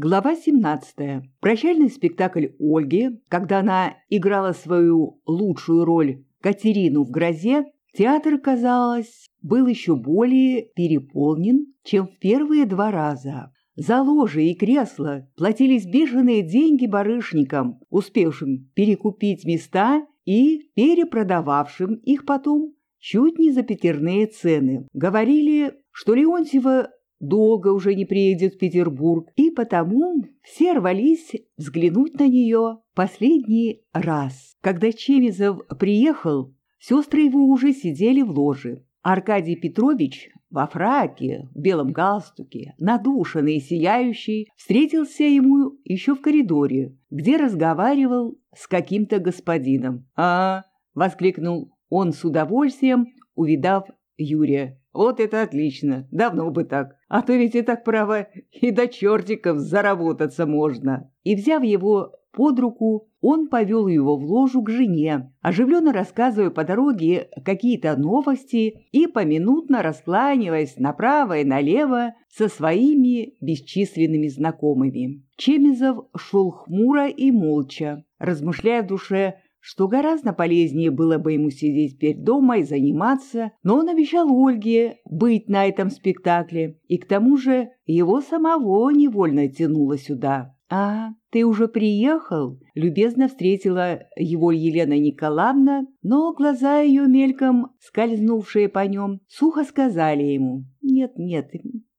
Глава 17. Прощальный спектакль Ольги, когда она играла свою лучшую роль Катерину в «Грозе», театр, казалось, был еще более переполнен, чем в первые два раза. За ложи и кресла платились бешеные деньги барышникам, успевшим перекупить места и перепродававшим их потом чуть не за пятерные цены. Говорили, что Леонтьева долго уже не приедет в Петербург, и потому все рвались взглянуть на нее последний раз. Когда Чемизов приехал, сестры его уже сидели в ложе. Аркадий Петрович во фраке, в белом галстуке, надушенный и сияющий, встретился ему еще в коридоре, где разговаривал с каким-то господином. «А!» — воскликнул он с удовольствием, увидав Юрия. «Вот это отлично! Давно бы так! А то ведь и так право и до чертиков заработаться можно!» И, взяв его под руку, он повел его в ложу к жене, оживленно рассказывая по дороге какие-то новости и поминутно раскланиваясь направо и налево со своими бесчисленными знакомыми. Чемизов шел хмуро и молча, размышляя в душе, что гораздо полезнее было бы ему сидеть теперь дома и заниматься, но он обещал Ольге быть на этом спектакле, и к тому же его самого невольно тянуло сюда. «А, ты уже приехал?» — любезно встретила его Елена Николаевна, но глаза ее мельком, скользнувшие по нем, сухо сказали ему «Нет, нет,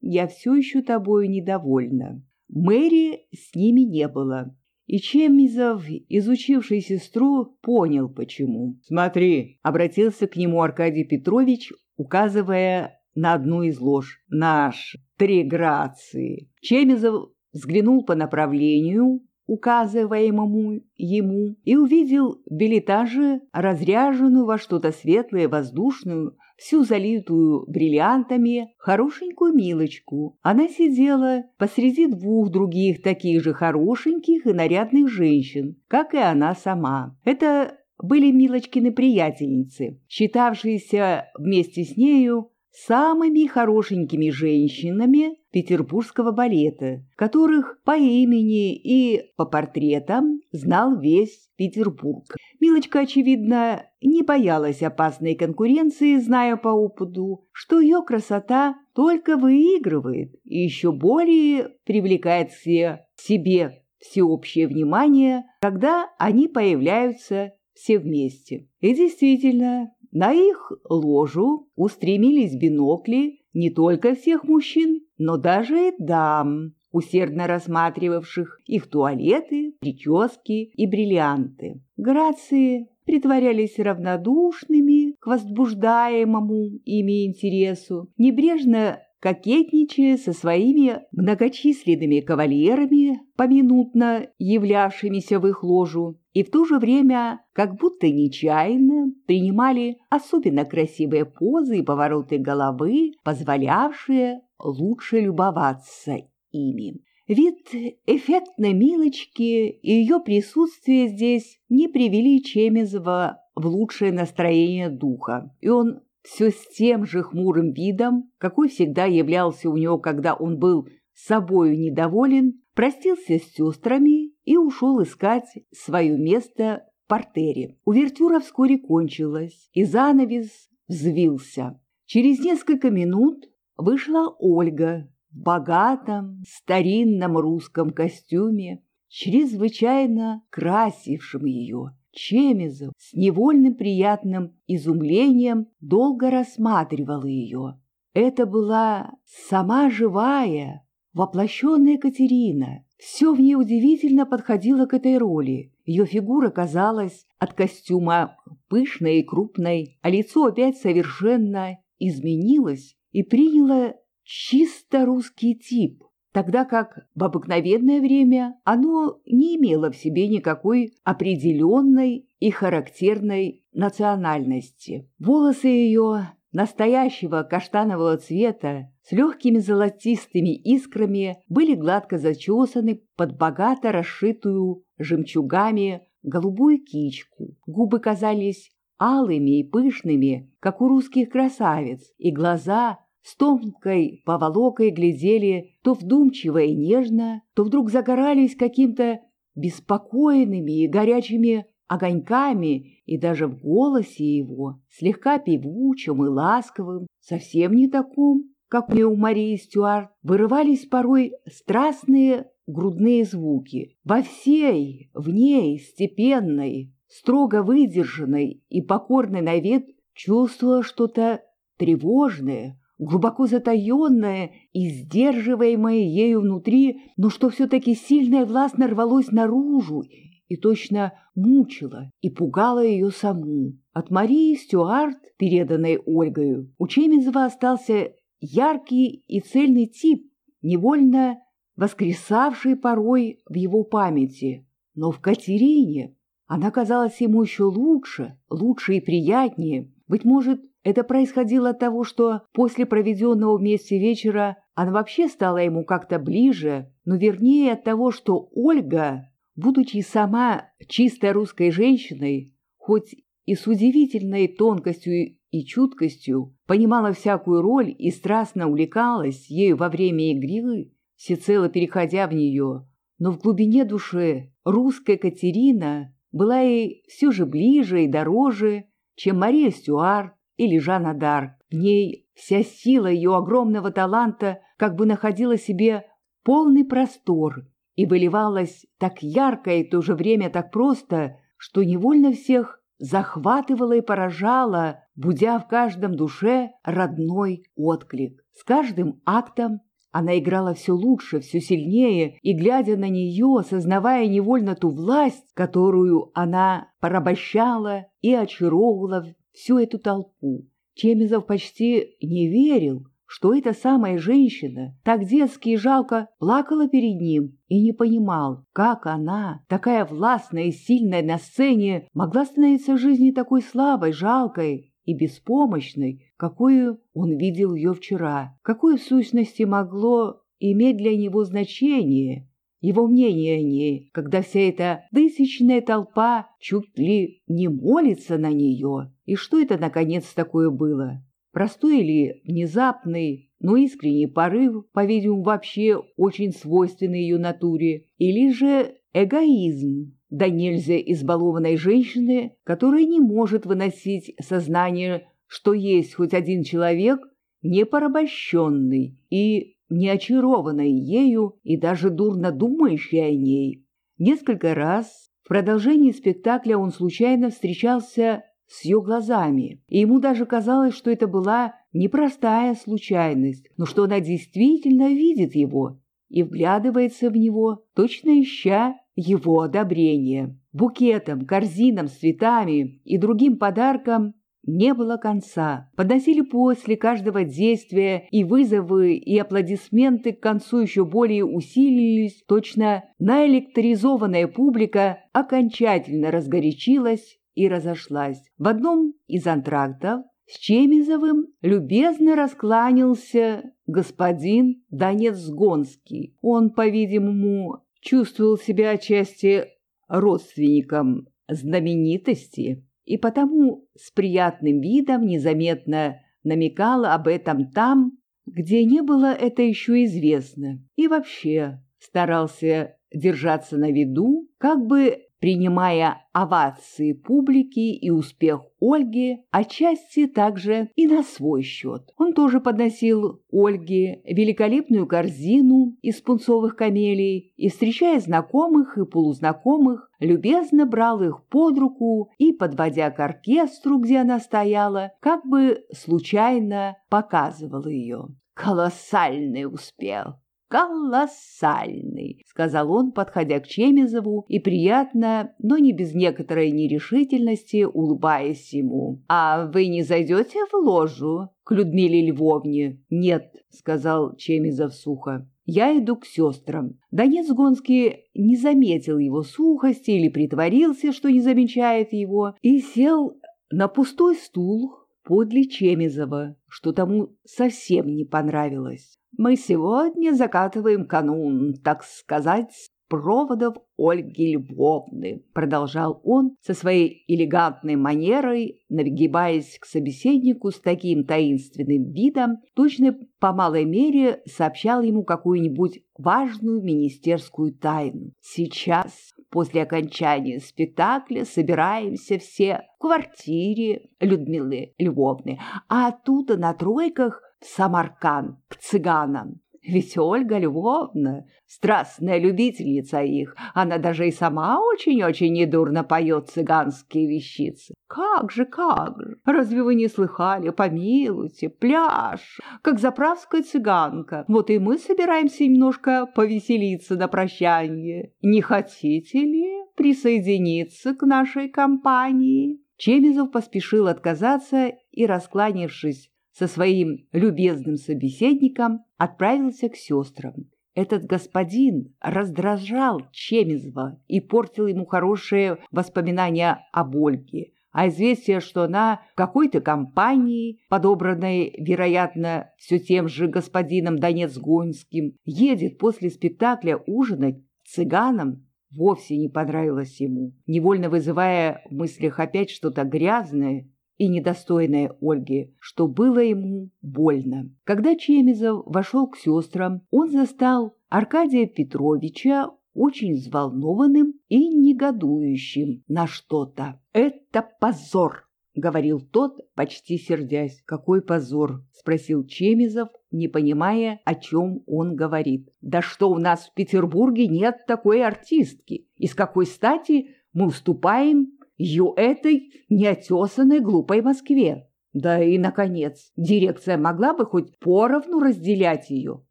я все еще тобою недовольна». Мэри с ними не было. И Чемизов, изучивший сестру, понял, почему. «Смотри», — обратился к нему Аркадий Петрович, указывая на одну из лож. «Наш, три грации». Чемизов взглянул по направлению, указываемому ему, и увидел в билетаже разряженную во что-то светлое воздушную, всю залитую бриллиантами, хорошенькую Милочку. Она сидела посреди двух других таких же хорошеньких и нарядных женщин, как и она сама. Это были Милочкины приятельницы, считавшиеся вместе с нею самыми хорошенькими женщинами петербургского балета, которых по имени и по портретам знал весь Петербург. Милочка, очевидно, не боялась опасной конкуренции, зная по опыту, что ее красота только выигрывает и еще более привлекает все себе всеобщее внимание, когда они появляются все вместе. И действительно, на их ложу устремились бинокли не только всех мужчин, но даже и дам, усердно рассматривавших их туалеты, прически и бриллианты. Грации притворялись равнодушными к возбуждаемому ими интересу, небрежно кокетничая со своими многочисленными кавалерами, поминутно являвшимися в их ложу, и в то же время, как будто нечаянно, принимали особенно красивые позы и повороты головы, позволявшие лучше любоваться ими. Вид эффектной Милочки и ее присутствие здесь не привели Чемизова в лучшее настроение духа, и он все с тем же хмурым видом, какой всегда являлся у него, когда он был собою недоволен, простился с сестрами и ушел искать свое место в портере. Увертюра вскоре кончилась, и занавес взвился. Через несколько минут вышла Ольга в богатом, старинном русском костюме, чрезвычайно красившем ее. Чемизов с невольным приятным изумлением долго рассматривал ее. Это была сама живая, воплощенная Катерина. Все в ней удивительно подходило к этой роли. Ее фигура казалась от костюма пышной и крупной, а лицо опять совершенно изменилось и приняло чисто русский тип тогда как в обыкновенное время оно не имело в себе никакой определенной и характерной национальности. Волосы ее настоящего каштанового цвета с легкими золотистыми искрами были гладко зачесаны под богато расшитую жемчугами голубую кичку. Губы казались алыми и пышными, как у русских красавиц, и глаза с тонкой поволокой глядели то вдумчиво и нежно, то вдруг загорались каким-то беспокойными и горячими огоньками, и даже в голосе его, слегка певучим и ласковым, совсем не таком, как мне у Марии Стюарт, вырывались порой страстные грудные звуки. Во всей, в ней, степенной, строго выдержанной и покорной на вид, чувствовала что-то тревожное, глубоко затаенное и сдерживаемое ею внутри, но что все-таки сильно и властно рвалось наружу и точно мучило и пугало ее саму. От Марии Стюарт, переданной Ольгою, у Чемизова остался яркий и цельный тип, невольно воскресавший порой в его памяти. Но в Катерине она казалась ему еще лучше, лучше и приятнее. Быть может, это происходило от того, что после проведенного вместе вечера она вообще стала ему как-то ближе, но вернее от того, что Ольга, будучи сама чистой русской женщиной, хоть и с удивительной тонкостью и чуткостью, понимала всякую роль и страстно увлекалась ею во время игры, всецело переходя в нее, но в глубине души русская Катерина была ей все же ближе и дороже, чем Мария Стюарт или Жанна Дарк. В ней вся сила ее огромного таланта как бы находила себе полный простор и выливалась так ярко и в то же время так просто, что невольно всех захватывала и поражала, будя в каждом душе родной отклик. С каждым актом она играла все лучше, все сильнее, и, глядя на нее, сознавая невольно ту власть, которую она порабощала и очаровывала всю эту толпу, Чемизов почти не верил, что эта самая женщина так детски и жалко плакала перед ним и не понимал, как она, такая властная и сильная на сцене, могла становиться в жизни такой слабой, жалкой и беспомощной, какую он видел ее вчера, какое в сущности могло иметь для него значение его мнение о ней, когда вся эта тысячная толпа чуть ли не молится на нее. И что это, наконец, такое было? Простой или внезапный, но искренний порыв, по-видимому, вообще очень свойственный ее натуре, или же эгоизм, да нельзя избалованной женщины, которая не может выносить сознание, что есть хоть один человек, не порабощенный и не очарованной ею и даже дурно думающей о ней. Несколько раз в продолжении спектакля он случайно встречался с ее глазами, и ему даже казалось, что это была непростая случайность, но что она действительно видит его и вглядывается в него, точно ища его одобрения. Букетом, корзинам цветами и другим подарком не было конца. Подносили после каждого действия, и вызовы, и аплодисменты к концу еще более усилились. Точно наэлектризованная публика окончательно разгорячилась и разошлась. В одном из антрактов с Чемизовым любезно раскланялся господин Донец-Гонский. Он, по-видимому, чувствовал себя отчасти родственником знаменитости и потому с приятным видом незаметно намекала об этом там, где не было это еще известно, и вообще старался держаться на виду, как бы принимая овации публики и успех Ольги, отчасти также и на свой счет. Он тоже подносил Ольге великолепную корзину из пунцовых камелий и, встречая знакомых и полузнакомых, любезно брал их под руку и, подводя к оркестру, где она стояла, как бы случайно показывал ее. Колоссальный успех! Колоссальный», — сказал он, подходя к Чемизову и приятно, но не без некоторой нерешительности, улыбаясь ему. «А вы не зайдете в ложу к Людмиле Львовне?» «Нет», — сказал Чемизов сухо. «Я иду к сестрам». Донец Гонский не заметил его сухости или притворился, что не замечает его, и сел на пустой стул подле Чемизова, что тому совсем не понравилось. Мы сегодня закатываем канун, так сказать, проводов Ольги Львовны, продолжал он со своей элегантной манерой, нагибаясь к собеседнику с таким таинственным видом, точно по малой мере сообщал ему какую-нибудь важную министерскую тайну. Сейчас, после окончания спектакля, собираемся все в квартире Людмилы Львовны, а оттуда на тройках в Самарканд к цыганам. Ведь Ольга Львовна — страстная любительница их, она даже и сама очень-очень недурно поет цыганские вещицы. Как же, как же! Разве вы не слыхали? Помилуйте, пляж, как заправская цыганка. Вот и мы собираемся немножко повеселиться на прощание. Не хотите ли присоединиться к нашей компании?» Чемизов поспешил отказаться и, раскланившись со своим любезным собеседником отправился к сестрам. Этот господин раздражал Чемизова и портил ему хорошие воспоминания об Ольге, а известие, что она в какой-то компании, подобранной, вероятно, все тем же господином Донецгонским, едет после спектакля ужинать цыганам, вовсе не понравилось ему, невольно вызывая в мыслях опять что-то грязное и недостойное Ольги, что было ему больно. Когда Чемизов вошел к сестрам, он застал Аркадия Петровича очень взволнованным и негодующим на что-то. «Это позор!» — говорил тот, почти сердясь. «Какой позор?» — спросил Чемизов, не понимая, о чем он говорит. «Да что у нас в Петербурге нет такой артистки? И с какой стати мы уступаем ее этой неотесанной глупой Москве. Да и, наконец, дирекция могла бы хоть поровну разделять ее.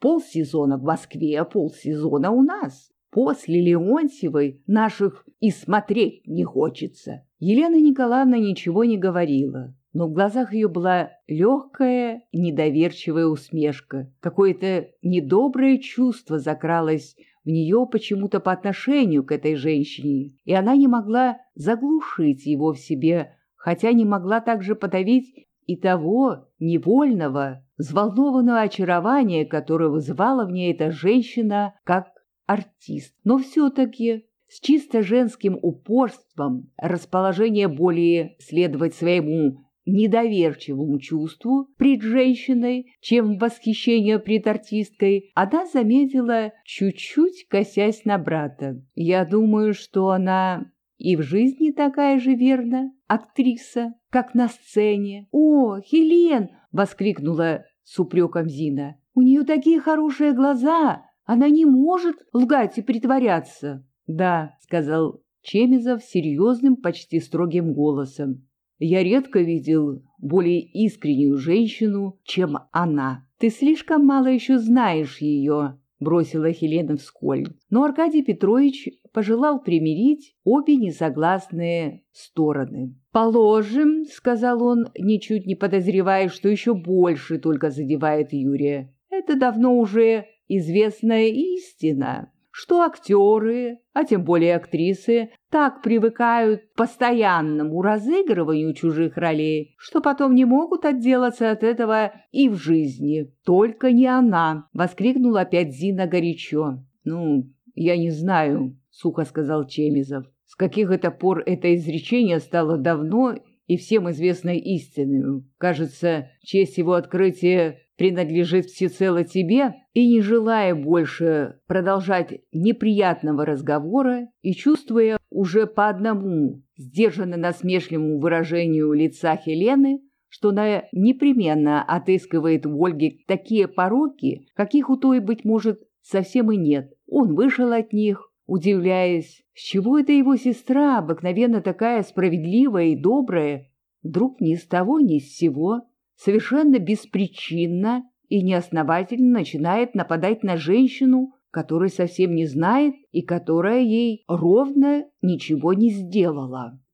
Полсезона в Москве, а полсезона у нас. После Леонтьевой наших и смотреть не хочется. Елена Николаевна ничего не говорила, но в глазах ее была легкая, недоверчивая усмешка. Какое-то недоброе чувство закралось в нее почему-то по отношению к этой женщине, и она не могла заглушить его в себе, хотя не могла также подавить и того невольного, взволнованного очарования, которое вызывала в ней эта женщина как артист. Но все-таки с чисто женским упорством, расположение более следовать своему недоверчивому чувству пред женщиной, чем восхищение пред артисткой, она заметила, чуть-чуть косясь на брата. «Я думаю, что она и в жизни такая же верна, актриса, как на сцене». «О, Хелен!» — воскликнула с упреком Зина. «У нее такие хорошие глаза! Она не может лгать и притворяться!» «Да», — сказал Чемизов серьезным, почти строгим голосом. Я редко видел более искреннюю женщину, чем она. Ты слишком мало еще знаешь ее, бросила Хелена вскользь. Но Аркадий Петрович пожелал примирить обе несогласные стороны. «Положим», — сказал он, ничуть не подозревая, что еще больше только задевает Юрия. «Это давно уже известная истина что актеры, а тем более актрисы, так привыкают к постоянному разыгрыванию чужих ролей, что потом не могут отделаться от этого и в жизни. Только не она, — воскликнула опять Зина горячо. Ну, я не знаю, — сухо сказал Чемизов. С каких это пор это изречение стало давно и всем известной истинной. Кажется, честь его открытия принадлежит всецело тебе, и не желая больше продолжать неприятного разговора и чувствуя уже по одному сдержанно-насмешливому выражению лица Хелены, что она непременно отыскивает в Ольге такие пороки, каких у той, быть может, совсем и нет. Он вышел от них, удивляясь, с чего это его сестра, обыкновенно такая справедливая и добрая, вдруг ни с того ни с сего совершенно беспричинно и неосновательно начинает нападать на женщину, которой совсем не знает и которая ей ровно ничего не сделала.